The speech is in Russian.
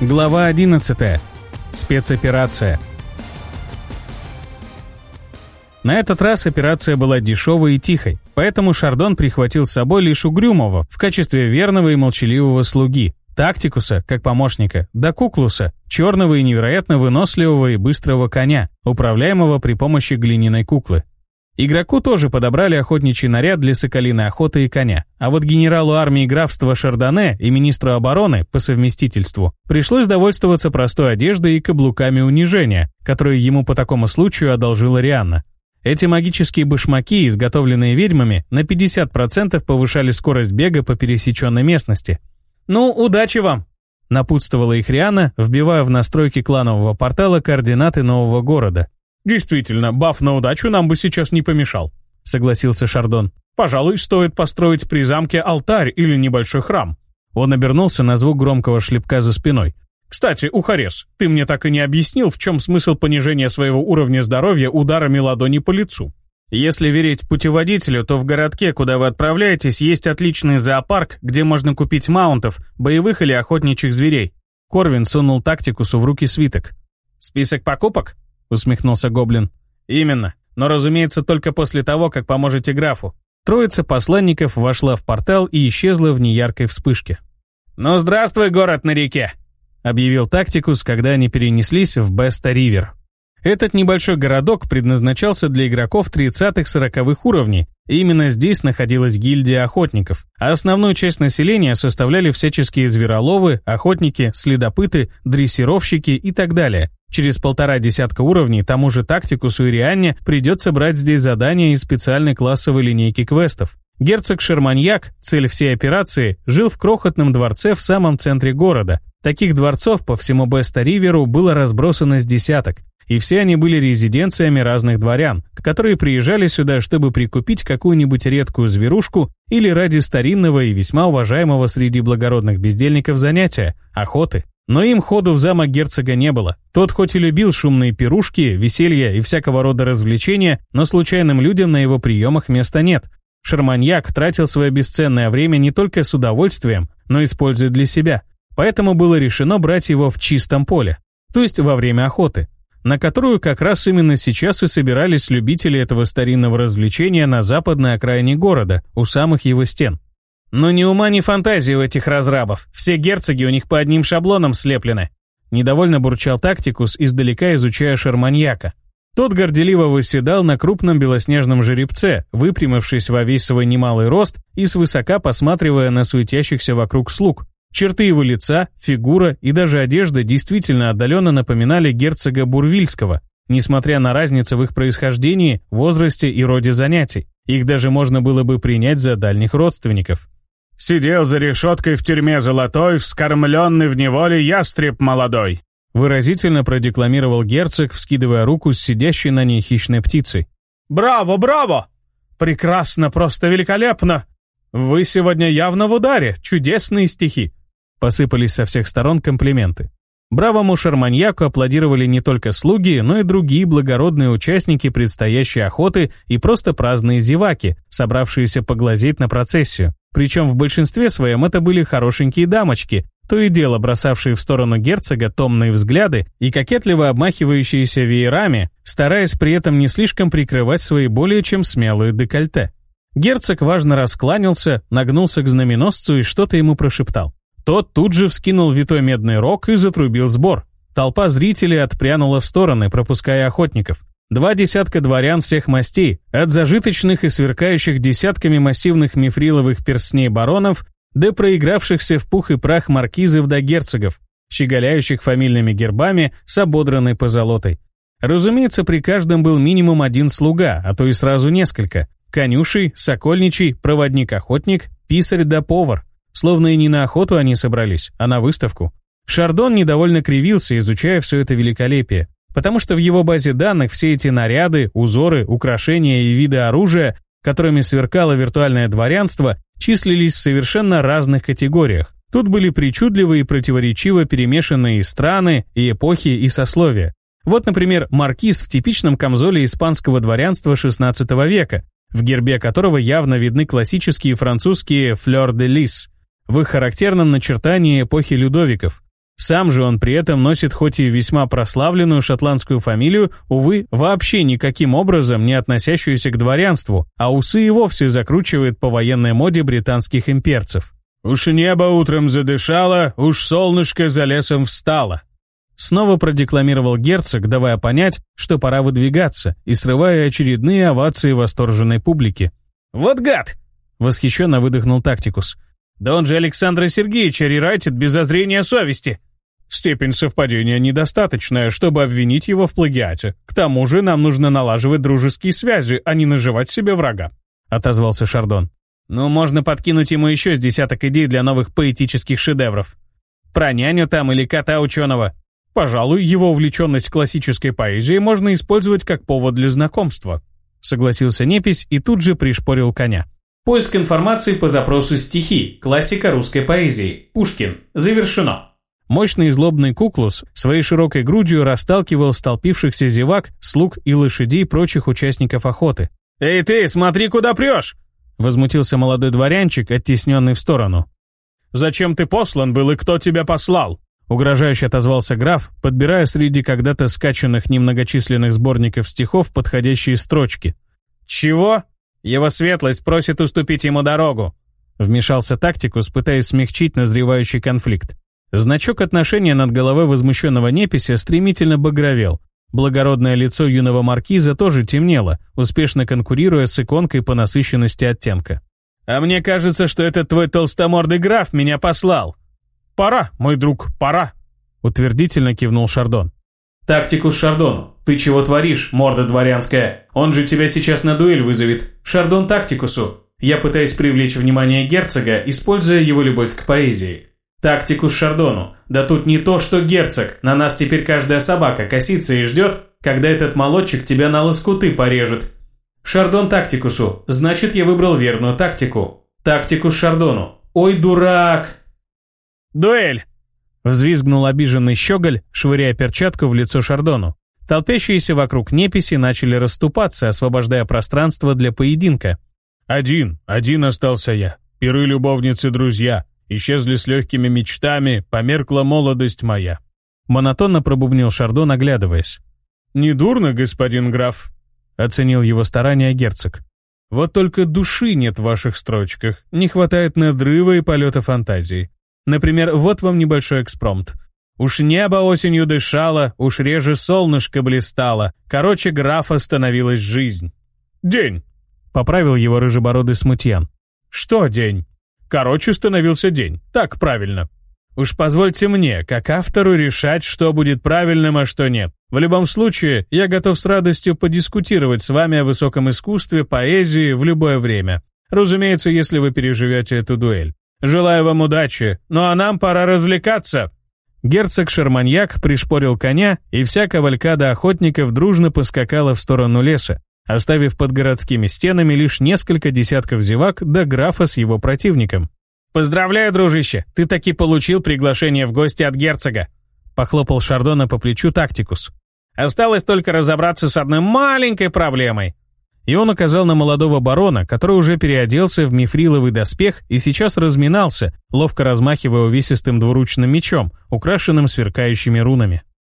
Глава 11. Спецоперация. На этот раз операция была дешевой и тихой, поэтому Шардон прихватил с собой лишь Угрюмого в качестве верного и молчаливого слуги, Тактикуса, как помощника, да Куклуса, черного и невероятно выносливого и быстрого коня, управляемого при помощи глиняной куклы. Игроку тоже подобрали охотничий наряд для соколиной охоты и коня, а вот генералу армии графства Шардоне и министру обороны по совместительству пришлось довольствоваться простой одеждой и каблуками унижения, которые ему по такому случаю одолжила Рианна. Эти магические башмаки, изготовленные ведьмами, на 50% повышали скорость бега по пересеченной местности. «Ну, удачи вам!» напутствовала их Риана, вбивая в настройки кланового портала координаты нового города. «Действительно, баф на удачу нам бы сейчас не помешал», — согласился Шардон. «Пожалуй, стоит построить при замке алтарь или небольшой храм». Он обернулся на звук громкого шлепка за спиной. «Кстати, Ухарес, ты мне так и не объяснил, в чем смысл понижения своего уровня здоровья ударами ладони по лицу». Если верить путеводителю, то в городке, куда вы отправляетесь, есть отличный зоопарк, где можно купить маунтов, боевых или охотничьих зверей. Корвин сунул тактикусу в руки свиток. «Список покупок?» усмехнулся гоблин. «Именно. Но, разумеется, только после того, как поможете графу». Троица посланников вошла в портал и исчезла в неяркой вспышке. «Ну, здравствуй, город на реке!» объявил Тактикус, когда они перенеслись в Беста-Ривер. Этот небольшой городок предназначался для игроков 30-40-х уровней, и именно здесь находилась гильдия охотников, а основную часть населения составляли всяческие звероловы, охотники, следопыты, дрессировщики и так далее. Через полтора десятка уровней тому же тактику Суирианне придется брать здесь задания из специальной классовой линейки квестов. Герцог Шерманьяк, цель всей операции, жил в крохотном дворце в самом центре города. Таких дворцов по всему Беста-Риверу было разбросано с десяток, и все они были резиденциями разных дворян, которые приезжали сюда, чтобы прикупить какую-нибудь редкую зверушку или ради старинного и весьма уважаемого среди благородных бездельников занятия – охоты. Но им ходу в замок герцога не было. Тот хоть и любил шумные пирушки, веселья и всякого рода развлечения, но случайным людям на его приемах места нет. Шарманьяк тратил свое бесценное время не только с удовольствием, но используя для себя. Поэтому было решено брать его в чистом поле, то есть во время охоты на которую как раз именно сейчас и собирались любители этого старинного развлечения на западной окраине города, у самых его стен. Но ни ума, ни фантазии у этих разрабов. Все герцоги у них по одним шаблонам слеплены. Недовольно бурчал тактикус, издалека изучая шарманьяка. Тот горделиво выседал на крупном белоснежном жеребце, выпрямившись во весь свой немалый рост и свысока посматривая на суетящихся вокруг слуг, Черты его лица, фигура и даже одежда действительно отдаленно напоминали герцога Бурвильского, несмотря на разницу в их происхождении, возрасте и роде занятий. Их даже можно было бы принять за дальних родственников. «Сидел за решеткой в тюрьме золотой, вскормленный в неволе ястреб молодой», выразительно продекламировал герцог, вскидывая руку с сидящей на ней хищной птицей. «Браво, браво! Прекрасно, просто великолепно! «Вы сегодня явно в ударе! Чудесные стихи!» Посыпались со всех сторон комплименты. Бравому шарманьяку аплодировали не только слуги, но и другие благородные участники предстоящей охоты и просто праздные зеваки, собравшиеся поглазеть на процессию. Причем в большинстве своем это были хорошенькие дамочки, то и дело бросавшие в сторону герцога томные взгляды и кокетливо обмахивающиеся веерами, стараясь при этом не слишком прикрывать свои более чем смелые декольте. Герцог важно раскланялся, нагнулся к знаменосцу и что-то ему прошептал. Тот тут же вскинул витой медный рог и затрубил сбор. Толпа зрителей отпрянула в стороны, пропуская охотников. Два десятка дворян всех мастей, от зажиточных и сверкающих десятками массивных мифриловых перстней баронов до проигравшихся в пух и прах маркизов до герцогов, щеголяющих фамильными гербами с ободранной позолотой. Разумеется, при каждом был минимум один слуга, а то и сразу несколько. Конюший, сокольничий, проводник-охотник, писарь да повар. Словно и не на охоту они собрались, а на выставку. Шардон недовольно кривился, изучая все это великолепие, потому что в его базе данных все эти наряды, узоры, украшения и виды оружия, которыми сверкало виртуальное дворянство, числились в совершенно разных категориях. Тут были причудливые и противоречиво перемешанные страны, и эпохи, и сословия. Вот, например, маркиз в типичном камзоле испанского дворянства XVI века, в гербе которого явно видны классические французские «флёр-де-лис», в их характерном начертании эпохи Людовиков. Сам же он при этом носит хоть и весьма прославленную шотландскую фамилию, увы, вообще никаким образом не относящуюся к дворянству, а усы и вовсе закручивает по военной моде британских имперцев. «Уж небо утром задышало, уж солнышко за лесом встало», Снова продекламировал герцог, давая понять, что пора выдвигаться, и срывая очередные овации восторженной публики. «Вот гад!» — восхищенно выдохнул Тактикус. «Да он же Александра Сергеевича рерайтит без зазрения совести!» «Степень совпадения недостаточная, чтобы обвинить его в плагиате. К тому же нам нужно налаживать дружеские связи, а не наживать себе врага», — отозвался Шардон. «Ну, можно подкинуть ему еще с десяток идей для новых поэтических шедевров. Про няню там или кота ученого. Пожалуй, его увлеченность классической поэзией можно использовать как повод для знакомства. Согласился Непись и тут же пришпорил коня. Поиск информации по запросу стихи, классика русской поэзии, Пушкин, завершено. Мощный злобный куклус своей широкой грудью расталкивал столпившихся зевак, слуг и лошадей прочих участников охоты. «Эй ты, смотри, куда прешь!» Возмутился молодой дворянчик, оттесненный в сторону. «Зачем ты послан был и кто тебя послал?» Угрожающе отозвался граф, подбирая среди когда-то скачанных немногочисленных сборников стихов подходящие строчки. «Чего?» «Его светлость просит уступить ему дорогу», вмешался тактикус, пытаясь смягчить назревающий конфликт. Значок отношения над головой возмущенного непися стремительно багровел. Благородное лицо юного маркиза тоже темнело, успешно конкурируя с иконкой по насыщенности оттенка. «А мне кажется, что этот твой толстомордый граф меня послал!» «Пора, мой друг, пора!» — утвердительно кивнул Шардон. «Тактикус Шардону! Ты чего творишь, морда дворянская? Он же тебя сейчас на дуэль вызовет! Шардон Тактикусу! Я пытаюсь привлечь внимание герцога, используя его любовь к поэзии. Тактикус Шардону! Да тут не то, что герцог! На нас теперь каждая собака косится и ждет, когда этот молодчик тебя на лоскуты порежет!» Шардон Тактикусу! Значит, я выбрал верную тактику! Тактикус Шардону! Ой, дурак! «Дуэль!» — взвизгнул обиженный щеголь, швыряя перчатку в лицо Шардону. Толпящиеся вокруг неписи начали расступаться, освобождая пространство для поединка. «Один, один остался я. Пиры любовницы друзья. Исчезли с легкими мечтами, померкла молодость моя». Монотонно пробубнил Шардон, оглядываясь. «Недурно, господин граф», — оценил его старания герцог. «Вот только души нет в ваших строчках, не хватает надрыва и полета фантазии. Например, вот вам небольшой экспромт. Уж небо осенью дышало, уж реже солнышко блистало. Короче, графа становилась жизнь. «День», — поправил его рыжебородый смутьян. «Что день?» «Короче, становился день. Так правильно». Уж позвольте мне, как автору, решать, что будет правильным, а что нет. В любом случае, я готов с радостью подискутировать с вами о высоком искусстве, поэзии в любое время. Разумеется, если вы переживете эту дуэль. Желаю вам удачи, ну а нам пора развлекаться!» Герцог Шарманьяк пришпорил коня, и вся кавалькада охотников дружно поскакала в сторону леса, оставив под городскими стенами лишь несколько десятков зевак до графа с его противником. «Поздравляю, дружище, ты таки получил приглашение в гости от герцога!» похлопал Шардона по плечу тактикус. «Осталось только разобраться с одной маленькой проблемой и он указал на молодого барона, который уже переоделся в мифриловый доспех и сейчас разминался, ловко размахивая увесистым двуручным мечом, украшенным сверкающими рунами.